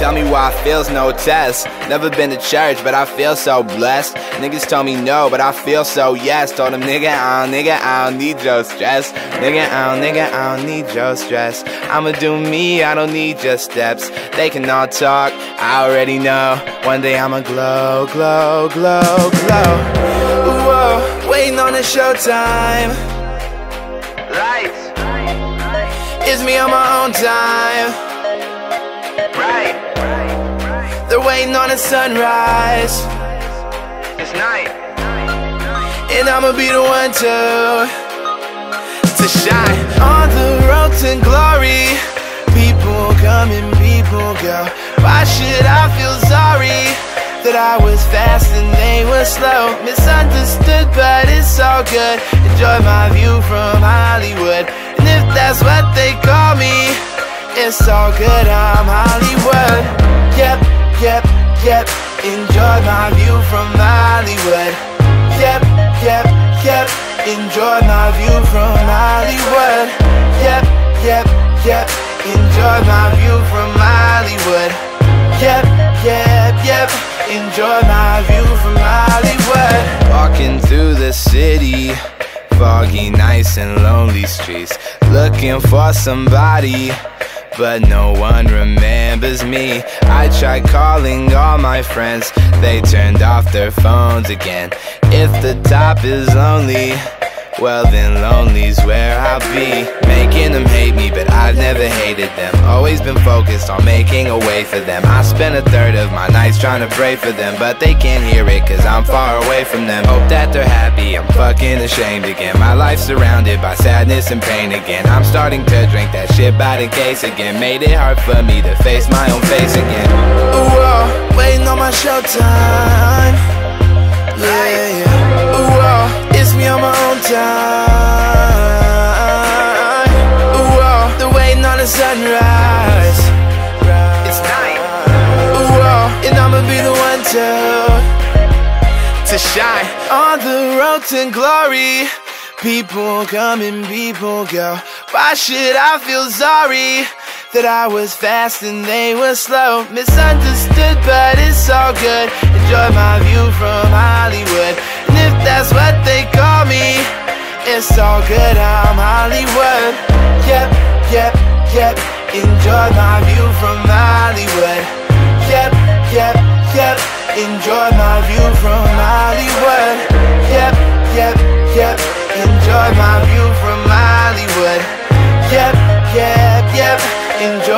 Tell me why I feels no test. Never been to church, but I feel so blessed. Niggas told me no, but I feel so yes. Told them nigga, I don't, nigga, I don't need your stress. Nigga, I don't, nigga, I don't need your stress. I'ma do me, I don't need your steps. They can all talk, I already know. One day I'ma glow, glow, glow, glow. Whoa, waiting on the showtime. Lights. It's me on my own time. Waiting on the sunrise. It's night. And I'ma be the one to to shine on the road to glory. People come and people go. Why should I feel sorry that I was fast and they were slow? Misunderstood, but it's all good. Enjoy my view from Hollywood. And if that's what they call me, it's all good. I'm Hollywood. Yep, yep. Enjoy my view from Hollywood. Yep, yep, yep. Enjoy my view from Hollywood. Yep, yep, yep. Enjoy my view from Hollywood. Yep, yep, yep. Enjoy my view from Hollywood. Walking through the city, foggy nights and lonely streets, looking for somebody but no one remembers me. I tried calling all my friends, they turned off their phones again. If the top is lonely, well then lonely's where I'll be. Making them hate me, but I've never hated them. Always been focused on making a way for them. I spend a third of my nights trying to pray for them But they can't hear it cause I'm far away from them. Hope that they're happy, I'm fucking ashamed again. My life's surrounded by sadness and pain again. I'm starting to drink that shit by the case again. Made it hard for me to face my own face again. Ooh, oh, waiting on my showtime. Yeah, yeah time. Oh, they're waiting on the sunrise. It's night. Ooh, oh, and I'ma be the one to to shine on the road to glory. People come and people go. Why should I feel sorry that I was fast and they were slow? Misunderstood, but it's all good. Enjoy my view from Hollywood. And if that's what they it's all good, I'm Hollywood. Yep, yep, yep, enjoy my view from Hollywood. Yep, yep, yep, enjoy my view from Hollywood. Yep, yep, yep, enjoy my view from Hollywood. Yep, yep, yep, enjoy.